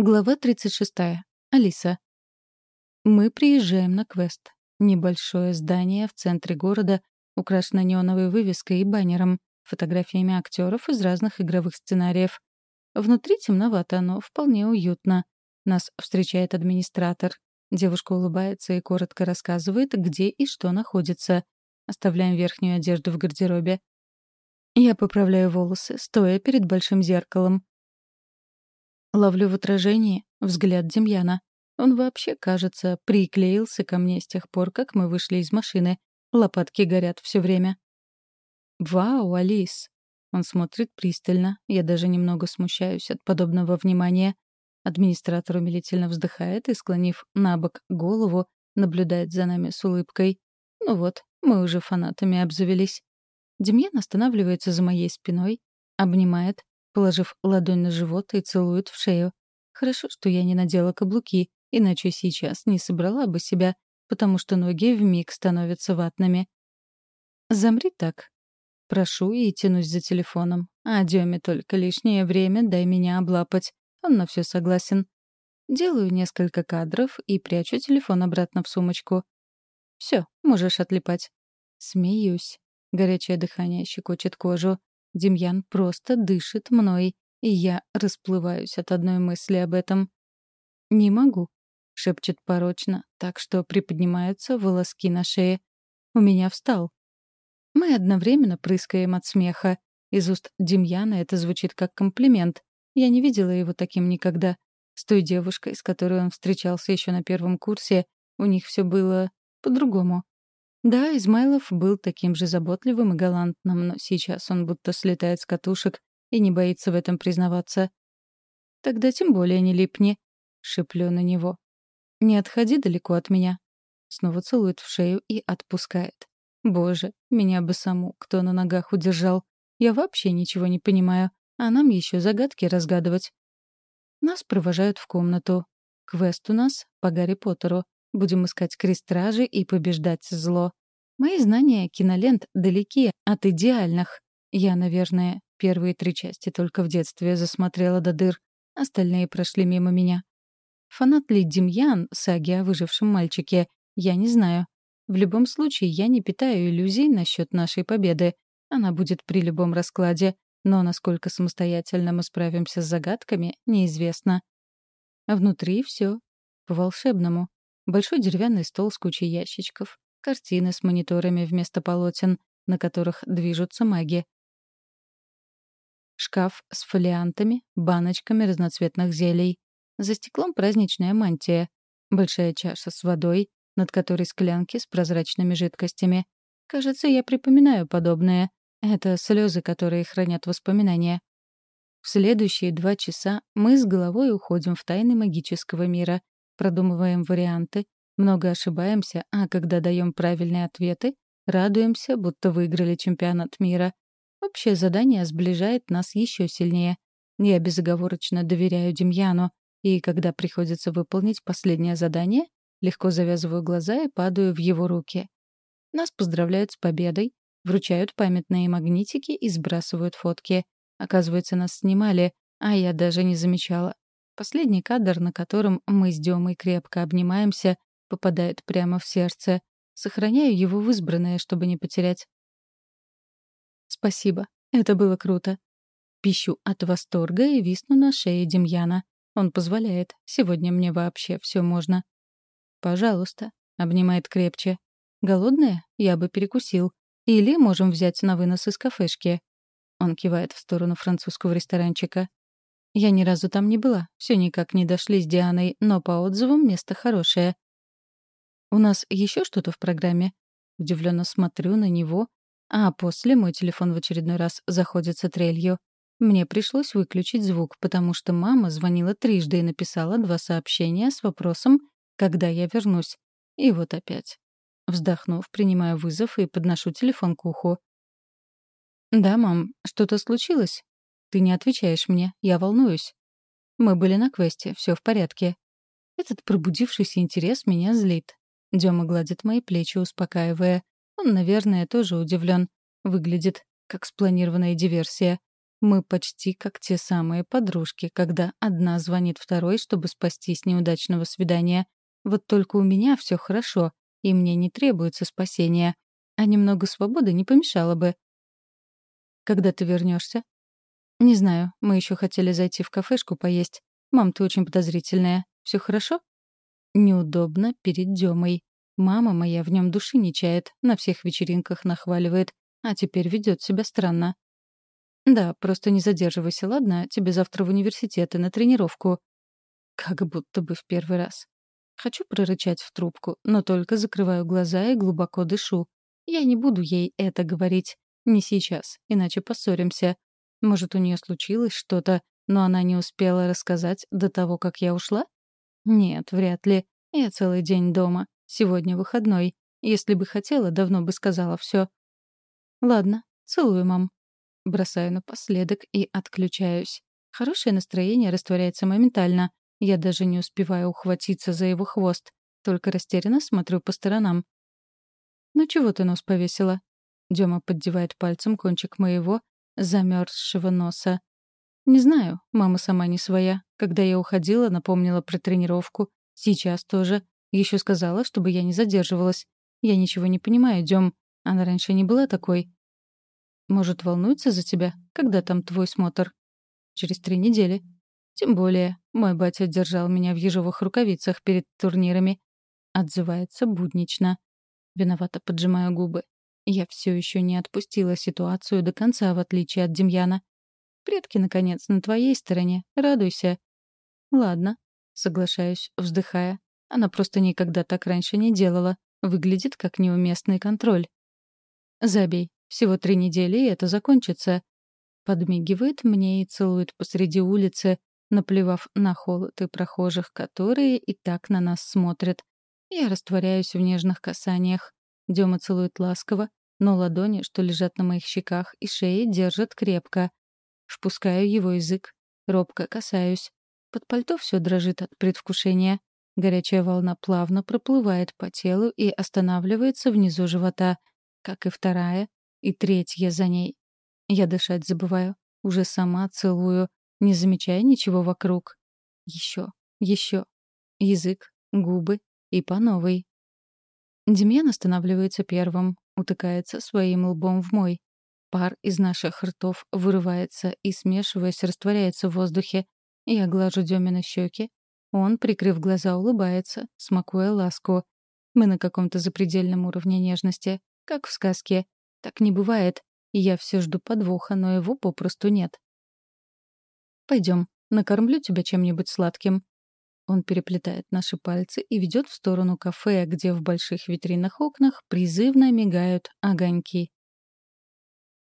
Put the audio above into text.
Глава 36. Алиса. Мы приезжаем на квест. Небольшое здание в центре города, украшено неоновой вывеской и баннером, фотографиями актеров из разных игровых сценариев. Внутри темновато, но вполне уютно. Нас встречает администратор. Девушка улыбается и коротко рассказывает, где и что находится. Оставляем верхнюю одежду в гардеробе. Я поправляю волосы, стоя перед большим зеркалом. Ловлю в отражении взгляд Демьяна. Он вообще, кажется, приклеился ко мне с тех пор, как мы вышли из машины. Лопатки горят все время. «Вау, Алис!» Он смотрит пристально. Я даже немного смущаюсь от подобного внимания. Администратор умилительно вздыхает и, склонив на бок голову, наблюдает за нами с улыбкой. Ну вот, мы уже фанатами обзавелись. Демьян останавливается за моей спиной, обнимает, положив ладонь на живот и целует в шею. Хорошо, что я не надела каблуки, иначе сейчас не собрала бы себя, потому что ноги вмиг становятся ватными. «Замри так». Прошу и тянусь за телефоном. А Деме только лишнее время дай меня облапать. Он на все согласен. Делаю несколько кадров и прячу телефон обратно в сумочку. Все, можешь отлипать. Смеюсь. Горячее дыхание щекочет кожу. Демьян просто дышит мной, и я расплываюсь от одной мысли об этом. «Не могу», — шепчет порочно, так что приподнимаются волоски на шее. «У меня встал». Мы одновременно прыскаем от смеха. Из уст Демьяна это звучит как комплимент. Я не видела его таким никогда. С той девушкой, с которой он встречался еще на первом курсе, у них все было по-другому. Да, Измайлов был таким же заботливым и галантным, но сейчас он будто слетает с катушек и не боится в этом признаваться. «Тогда тем более не липни», — шиплю на него. «Не отходи далеко от меня». Снова целует в шею и отпускает. «Боже, меня бы саму кто на ногах удержал. Я вообще ничего не понимаю, а нам еще загадки разгадывать». Нас провожают в комнату. Квест у нас по Гарри Поттеру. Будем искать крестражи и побеждать зло. Мои знания кинолент далеки от идеальных. Я, наверное, первые три части только в детстве засмотрела до дыр. Остальные прошли мимо меня. Фанат ли Демьян саги о выжившем мальчике, я не знаю. В любом случае, я не питаю иллюзий насчет нашей победы. Она будет при любом раскладе, но насколько самостоятельно мы справимся с загадками, неизвестно. Внутри все по-волшебному. Большой деревянный стол с кучей ящичков. Картины с мониторами вместо полотен, на которых движутся маги. Шкаф с фолиантами, баночками разноцветных зелий. За стеклом праздничная мантия. Большая чаша с водой, над которой склянки с прозрачными жидкостями. Кажется, я припоминаю подобное. Это слезы, которые хранят воспоминания. В следующие два часа мы с головой уходим в тайны магического мира, продумываем варианты, много ошибаемся, а когда даем правильные ответы, радуемся, будто выиграли чемпионат мира. Общее задание сближает нас еще сильнее. Я безоговорочно доверяю Демьяну, и когда приходится выполнить последнее задание, легко завязываю глаза и падаю в его руки. Нас поздравляют с победой, вручают памятные магнитики и сбрасывают фотки. Оказывается, нас снимали, а я даже не замечала. Последний кадр, на котором мы с Демой крепко обнимаемся, попадает прямо в сердце. Сохраняю его в избранное, чтобы не потерять. Спасибо. Это было круто. Пищу от восторга и висну на шее Демьяна. Он позволяет. Сегодня мне вообще все можно. Пожалуйста. Обнимает крепче. Голодная? Я бы перекусил. Или можем взять на вынос из кафешки. Он кивает в сторону французского ресторанчика. Я ни разу там не была, все никак не дошли с Дианой, но по отзывам место хорошее. «У нас еще что-то в программе?» Удивленно смотрю на него, а после мой телефон в очередной раз заходится трелью. Мне пришлось выключить звук, потому что мама звонила трижды и написала два сообщения с вопросом «Когда я вернусь?». И вот опять. Вздохнув, принимаю вызов и подношу телефон к уху. «Да, мам, что-то случилось?» Ты не отвечаешь мне, я волнуюсь. Мы были на квесте, все в порядке. Этот пробудившийся интерес меня злит. Дема гладит мои плечи, успокаивая. Он, наверное, тоже удивлен. Выглядит как спланированная диверсия. Мы почти как те самые подружки, когда одна звонит второй, чтобы спастись неудачного свидания. Вот только у меня все хорошо, и мне не требуется спасения. А немного свободы не помешало бы. Когда ты вернешься? Не знаю, мы еще хотели зайти в кафешку поесть. Мам, ты очень подозрительная. Все хорошо? Неудобно перед Демой. Мама моя в нем души не чает, на всех вечеринках нахваливает, а теперь ведет себя странно. Да, просто не задерживайся, ладно? Тебе завтра в университет и на тренировку. Как будто бы в первый раз. Хочу прорычать в трубку, но только закрываю глаза и глубоко дышу. Я не буду ей это говорить. Не сейчас, иначе поссоримся. Может, у нее случилось что-то, но она не успела рассказать до того, как я ушла? Нет, вряд ли. Я целый день дома. Сегодня выходной. Если бы хотела, давно бы сказала все. Ладно, целую, мам. Бросаю напоследок и отключаюсь. Хорошее настроение растворяется моментально. Я даже не успеваю ухватиться за его хвост. Только растерянно смотрю по сторонам. «Ну чего ты нос повесила?» Дема поддевает пальцем кончик моего замерзшего носа. «Не знаю, мама сама не своя. Когда я уходила, напомнила про тренировку. Сейчас тоже. Еще сказала, чтобы я не задерживалась. Я ничего не понимаю, Дем. Она раньше не была такой. Может, волнуется за тебя? Когда там твой смотр? Через три недели. Тем более, мой батя держал меня в ежовых рукавицах перед турнирами. Отзывается буднично. Виновато поджимаю губы. Я все еще не отпустила ситуацию до конца, в отличие от Демьяна. Предки, наконец, на твоей стороне. Радуйся. Ладно, соглашаюсь, вздыхая. Она просто никогда так раньше не делала. Выглядит как неуместный контроль. Забей. Всего три недели, и это закончится. Подмигивает мне и целует посреди улицы, наплевав на холод и прохожих, которые и так на нас смотрят. Я растворяюсь в нежных касаниях. Дема целует ласково, но ладони, что лежат на моих щеках и шее, держат крепко. Впускаю его язык, робко касаюсь. Под пальто все дрожит от предвкушения. Горячая волна плавно проплывает по телу и останавливается внизу живота, как и вторая, и третья за ней. Я дышать забываю, уже сама целую, не замечая ничего вокруг. Еще, еще. Язык, губы и по новой. Демьян останавливается первым, утыкается своим лбом в мой. Пар из наших ртов вырывается и, смешиваясь, растворяется в воздухе. Я глажу Демина щеки. Он, прикрыв глаза, улыбается, смакуя ласку. Мы на каком-то запредельном уровне нежности, как в сказке. Так не бывает. Я все жду подвоха, но его попросту нет. Пойдем, накормлю тебя чем-нибудь сладким. Он переплетает наши пальцы и ведет в сторону кафе, где в больших витринах окнах призывно мигают огоньки.